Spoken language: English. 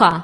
qua